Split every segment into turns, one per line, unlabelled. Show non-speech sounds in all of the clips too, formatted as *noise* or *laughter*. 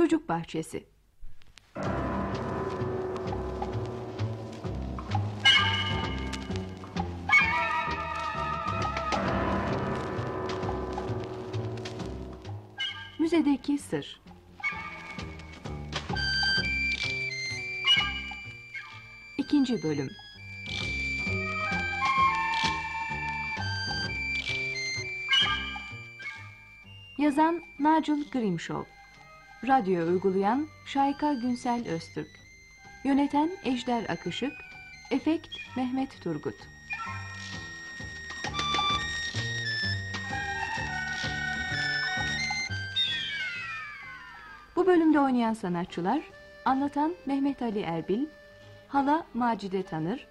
Çocuk Bahçesi. Müzedeki Sır. İkinci Bölüm. Yazan Nigel Grimshaw Radyo uygulayan Şayka Günsel Öztürk. Yöneten Ejder Akışık. Efekt Mehmet Turgut. Bu bölümde oynayan sanatçılar Anlatan Mehmet Ali Erbil Hala Macide Tanır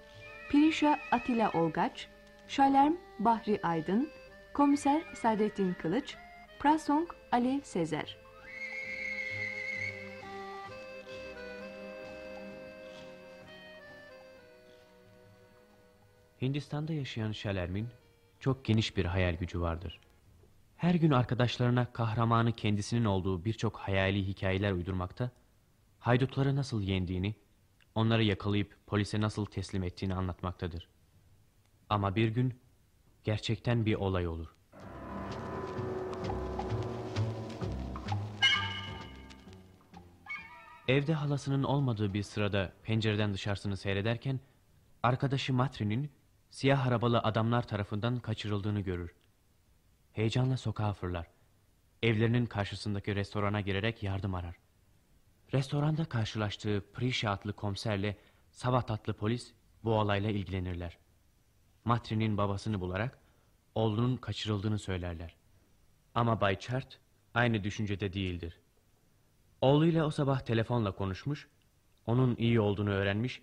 Pirişa Atilla Olgaç Şalerm Bahri Aydın Komiser Saadettin Kılıç Prasong Alev Sezer
Hindistan'da yaşayan Şalermin çok geniş bir hayal gücü vardır. Her gün arkadaşlarına kahramanı kendisinin olduğu birçok hayali hikayeler uydurmakta, haydutları nasıl yendiğini, onları yakalayıp polise nasıl teslim ettiğini anlatmaktadır. Ama bir gün gerçekten bir olay olur. Evde halasının olmadığı bir sırada pencereden dışarısını seyrederken arkadaşı Matri'nin siyah arabalı adamlar tarafından kaçırıldığını görür. Heyecanla sokağa fırlar. Evlerinin karşısındaki restorana girerek yardım arar. Restoranda karşılaştığı Prisha adlı komiserle Savat adlı polis bu olayla ilgilenirler. Matri'nin babasını bularak oğlunun kaçırıldığını söylerler. Ama Bay Chart aynı düşüncede değildir. Oğluyla o sabah telefonla konuşmuş, onun iyi olduğunu öğrenmiş,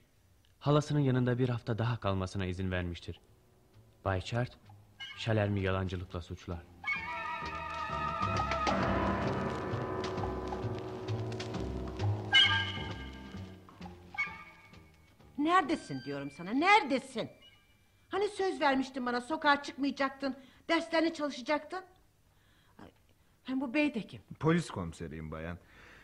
halasının yanında bir hafta daha kalmasına izin vermiştir. Bay Chart, Şalermi yalancılıkla suçlar.
Neredesin diyorum sana neredesin? Hani söz vermiştin bana sokağa çıkmayacaktın Derslerini çalışacaktın Hem bu bey de kim?
Polis komiseriyim bayan.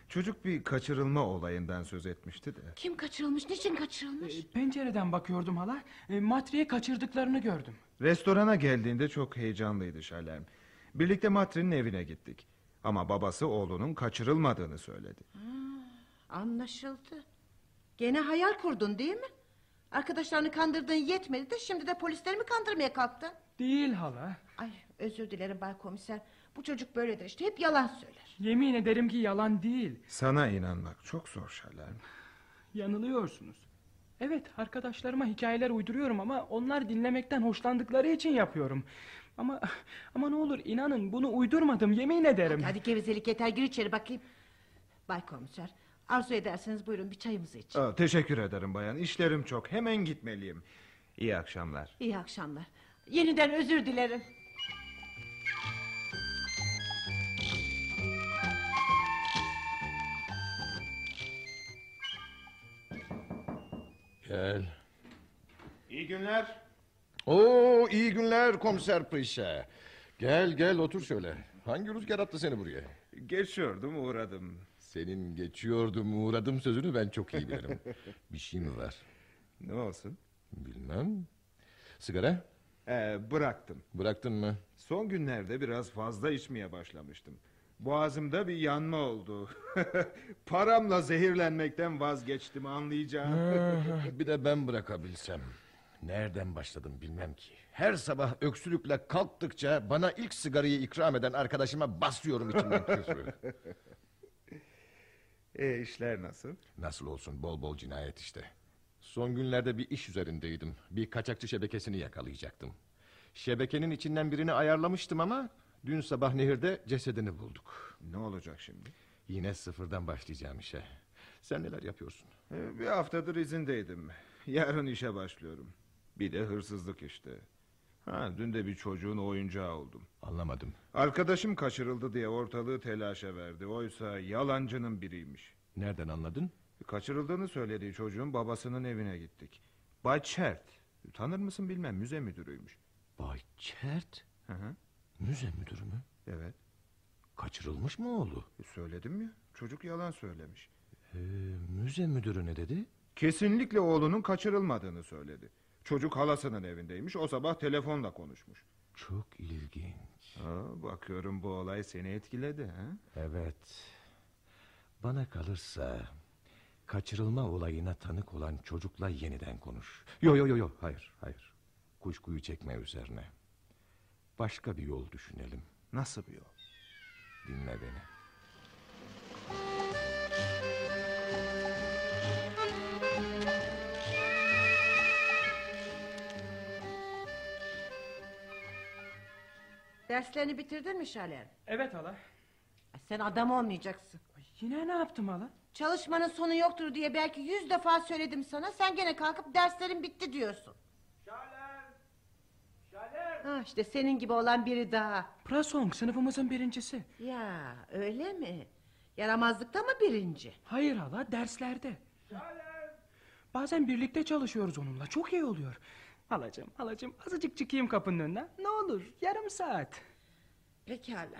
Çocuk bir kaçırılma olayından söz etmişti de.
Kim kaçırılmış niçin kaçırılmış?
E, pencereden bakıyordum hala. E, Matri'yi kaçırdıklarını gördüm.
Restorana geldiğinde çok heyecanlıydı Şalerm. Birlikte Matri'nin evine gittik. Ama babası oğlunun kaçırılmadığını söyledi.
Ha, anlaşıldı. Gene hayal kurdun değil mi? Arkadaşlarını kandırdığın yetmedi de şimdi de polisleri mi kandırmaya kalktın?
Değil hala.
Ay özür dilerim bay komiser. Bu çocuk böyledir işte hep yalan söyler.
Yemin ederim ki yalan değil.
Sana inanmak çok zor Şalerm.
Yanılıyorsunuz. Evet arkadaşlarıma hikayeler uyduruyorum ama onlar dinlemekten hoşlandıkları için yapıyorum. Ama ama ne olur inanın bunu uydurmadım yemin ederim.
Hadi, hadi gevezelik yeter gir içeri bakayım. Bay komiser arzu ederseniz buyurun bir çayımızı için.
Aa, teşekkür ederim bayan. İşlerim çok. Hemen gitmeliyim. İyi akşamlar.
İyi akşamlar. Yeniden özür dilerim.
Gel.
İyi günler.
Oo iyi günler komiser Prişe. Gel gel otur şöyle. Hangi rüzgar attı seni buraya?
Geçiyordum uğradım.
Senin geçiyordum uğradım sözünü ben çok iyi bilirim. *laughs* Bir şey mi var?
Ne olsun?
Bilmem. Sigara?
Ee, bıraktım.
Bıraktın mı?
Son günlerde biraz fazla içmeye başlamıştım. Boğazımda bir yanma oldu. *laughs* Paramla zehirlenmekten vazgeçtim anlayacağım. *laughs*
Bir de ben bırakabilsem. Nereden başladım bilmem ki. Her sabah öksürükle kalktıkça bana ilk sigarayı ikram eden arkadaşıma basıyorum içimden küfrü. *laughs*
e işler nasıl?
Nasıl olsun bol bol cinayet işte. Son günlerde bir iş üzerindeydim. Bir kaçakçı şebekesini yakalayacaktım. Şebekenin içinden birini ayarlamıştım ama... ...dün sabah nehirde cesedini bulduk.
Ne olacak şimdi?
Yine sıfırdan başlayacağım işe. Sen neler yapıyorsun?
Ee, bir haftadır izindeydim. Yarın işe başlıyorum. Bir de hırsızlık işte. Ha, dün de bir çocuğun oyuncağı oldum.
Anlamadım.
Arkadaşım kaçırıldı diye ortalığı telaşa verdi. Oysa yalancının biriymiş.
Nereden anladın?
Kaçırıldığını söylediği çocuğun babasının evine gittik. Bay Çert. Tanır mısın bilmem müze müdürüymüş.
Bay Çert?
Hı hı.
Müze müdürü mü?
Evet.
Kaçırılmış mı oğlu?
E, Söyledim ya çocuk yalan söylemiş.
Ee, müze müdürü ne dedi?
Kesinlikle oğlunun kaçırılmadığını söyledi. Çocuk halasının evindeymiş o sabah telefonla konuşmuş.
Çok ilginç.
Aa, bakıyorum bu olay seni etkiledi. Ha?
Evet. Bana kalırsa kaçırılma olayına tanık olan çocukla yeniden konuş. Yo yo yo yo hayır hayır. Kuşkuyu çekme üzerine. Başka bir yol düşünelim.
Nasıl bir yol?
Dinle beni.
Derslerini bitirdin mi Şaler?
Evet hala.
Sen adam olmayacaksın.
Ay, Yine ne yaptım hala?
Çalışmanın sonu yoktur diye belki yüz defa söyledim sana. Sen gene kalkıp derslerin bitti diyorsun. Ha işte senin gibi olan biri daha.
Prasong sınıfımızın birincisi.
Ya öyle mi? Yaramazlıkta mı birinci?
Hayır hala derslerde. Bazen birlikte çalışıyoruz onunla. Çok iyi oluyor. Halacığım, halacığım azıcık çıkayım kapının önüne. Ne olur yarım saat.
Pekala.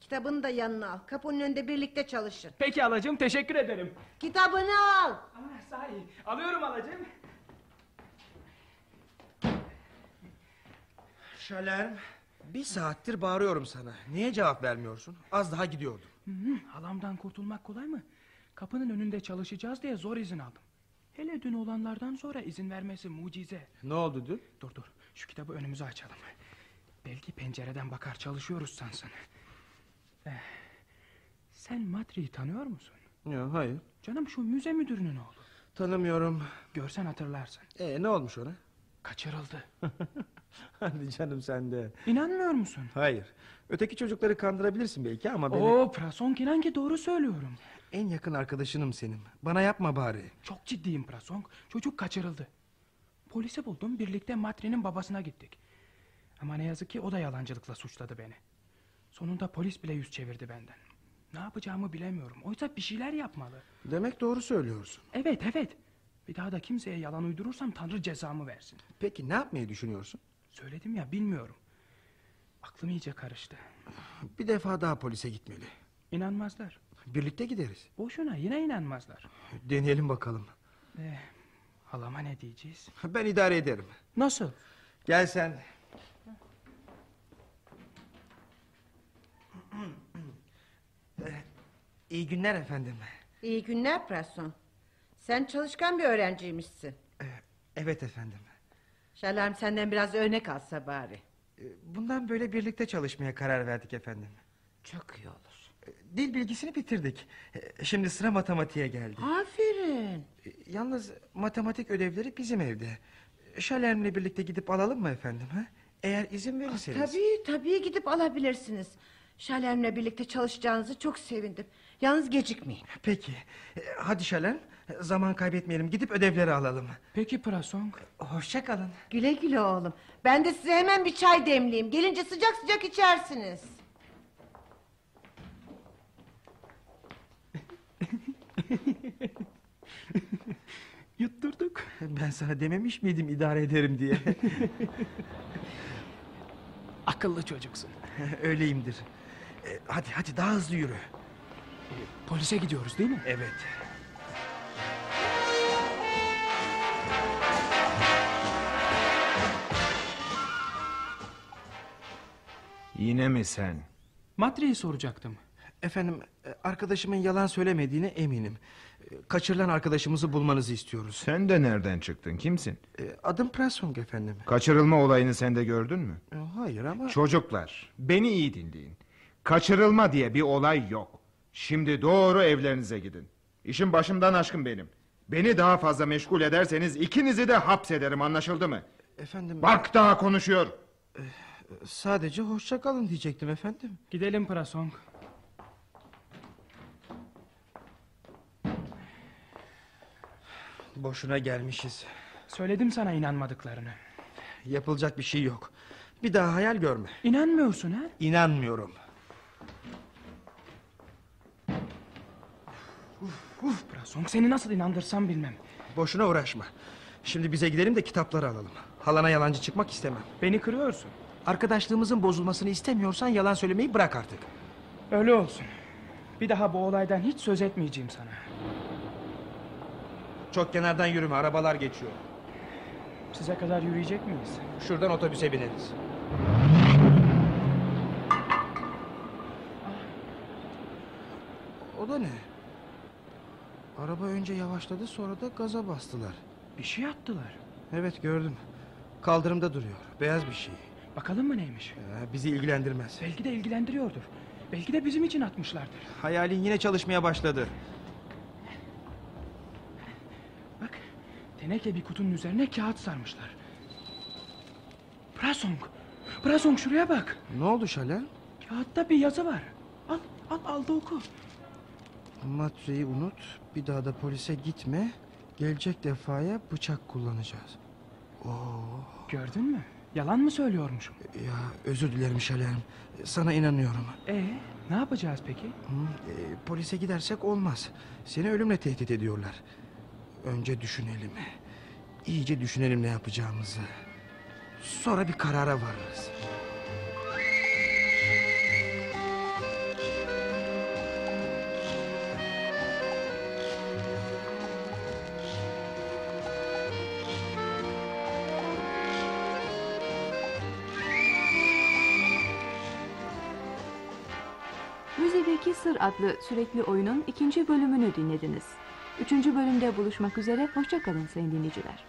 Kitabını da yanına al. Kapının önünde birlikte çalışın.
Peki halacığım teşekkür ederim.
Kitabını al.
Ah, sahi alıyorum halacığım.
Şalerm, bir saattir bağırıyorum sana. Niye cevap vermiyorsun? Az daha gidiyordum.
Hı hı, halamdan kurtulmak kolay mı? Kapının önünde çalışacağız diye zor izin aldım. Hele dün olanlardan sonra izin vermesi mucize.
Ne oldu dün?
Dur dur şu kitabı önümüze açalım. Belki pencereden bakar çalışıyoruz sansın. Eh, sen Matri'yi tanıyor musun?
Yok hayır.
Canım şu müze müdürünün oğlu.
Tanımıyorum.
Görsen hatırlarsın.
Ee, ne olmuş ona?
Kaçırıldı. *laughs*
Hadi canım sen de.
İnanmıyor musun?
Hayır. Öteki çocukları kandırabilirsin belki ama beni...
Oo Prasong inan ki doğru söylüyorum.
En yakın arkadaşınım senin. Bana yapma bari.
Çok ciddiyim Prasong. Çocuk kaçırıldı. Polisi buldum birlikte Matri'nin babasına gittik. Ama ne yazık ki o da yalancılıkla suçladı beni. Sonunda polis bile yüz çevirdi benden. Ne yapacağımı bilemiyorum. Oysa bir şeyler yapmalı.
Demek doğru söylüyorsun.
Evet evet. Bir daha da kimseye yalan uydurursam Tanrı cezamı versin.
Peki ne yapmayı düşünüyorsun?
Söyledim ya bilmiyorum. Aklım iyice karıştı.
Bir defa daha polise gitmeli.
İnanmazlar.
Birlikte gideriz.
Boşuna yine inanmazlar.
Deneyelim bakalım.
Eh, halama ne diyeceğiz?
Ben idare ederim.
Nasıl?
Gel sen. İyi günler efendim.
İyi günler Preston. Sen çalışkan bir öğrenciymişsin.
Ee, Evet efendim.
Şalarm senden biraz örnek alsa bari.
Ee, Bundan böyle birlikte çalışmaya karar verdik efendim.
Çok iyi olur.
Ee, Dil bilgisini bitirdik. Şimdi sıra matematiğe geldi.
Aferin.
Yalnız matematik ödevleri bizim evde. Şalerm'le birlikte gidip alalım mı efendim? Ha? Eğer izin verirseniz.
Tabii tabii gidip alabilirsiniz. Şalem'le birlikte çalışacağınızı çok sevindim. Yalnız gecikmeyin.
Peki. Hadi Şalerm. Zaman kaybetmeyelim. Gidip ödevleri alalım.
Peki Prasong.
Hoşça kalın.
Güle güle oğlum. Ben de size hemen bir çay demleyeyim. Gelince sıcak sıcak içersiniz. *laughs*
Yutturduk.
Ben sana dememiş miydim idare ederim diye. *laughs*
Akıllı çocuksun. *laughs*
Öyleyimdir. Ee, Hadi hadi daha hızlı yürü.
Polise gidiyoruz değil mi?
Evet.
Yine mi sen?
Matri'yi soracaktım.
Efendim e, arkadaşımın yalan söylemediğine eminim. E, Kaçırılan arkadaşımızı bulmanızı istiyoruz.
Sen de nereden çıktın kimsin?
E, Adım Prasong efendim.
Kaçırılma olayını sen de gördün mü?
Hayır ama...
Çocuklar beni iyi dinleyin. Kaçırılma diye bir olay yok. Şimdi doğru evlerinize gidin. İşim başımdan aşkın benim. Beni daha fazla meşgul ederseniz ikinizi de hapsederim anlaşıldı mı?
Efendim
Bak daha konuşuyor.
Sadece hoşça kalın diyecektim efendim.
Gidelim Prasong.
Boşuna gelmişiz.
Söyledim sana inanmadıklarını.
Yapılacak bir şey yok. Bir daha hayal görme.
İnanmıyorsun ha?
İnanmıyorum.
Uf Prasong seni nasıl inandırsam bilmem.
Boşuna uğraşma. Şimdi bize gidelim de kitapları alalım. Halana yalancı çıkmak istemem.
Beni kırıyorsun.
Arkadaşlığımızın bozulmasını istemiyorsan yalan söylemeyi bırak artık.
Öyle olsun. Bir daha bu olaydan hiç söz etmeyeceğim sana.
Çok kenardan yürüme arabalar geçiyor.
Size kadar yürüyecek miyiz?
Şuradan otobüse bineriz. O da ne? Araba önce yavaşladı sonra da gaza bastılar.
Bir şey attılar.
Evet gördüm. Kaldırımda duruyor. Beyaz bir şey.
Bakalım mı neymiş?
Ee, bizi ilgilendirmez.
Belki de ilgilendiriyordur. Belki de bizim için atmışlardır.
Hayalin yine çalışmaya başladı.
Bak, teneke bir kutunun üzerine kağıt sarmışlar. Prasong, Prasong şuraya bak.
Ne oldu Şalen?
Kağıtta bir yazı var. Al, al, al da oku.
Matre'yi unut. Bir daha da polise gitme. Gelecek defaya bıçak kullanacağız. Oo,
Gördün mü? Yalan mı söylüyormuşum?
ya özür dilerim Şalen. Sana inanıyorum.
Ee, ne yapacağız peki?
Hı, e, polise gidersek olmaz. Seni ölümle tehdit ediyorlar. Önce düşünelim. İyice düşünelim ne yapacağımızı. Sonra bir karara varırız.
Müzedeki Sır adlı sürekli oyunun ikinci bölümünü dinlediniz. Üçüncü bölümde buluşmak üzere, hoşçakalın sayın dinleyiciler.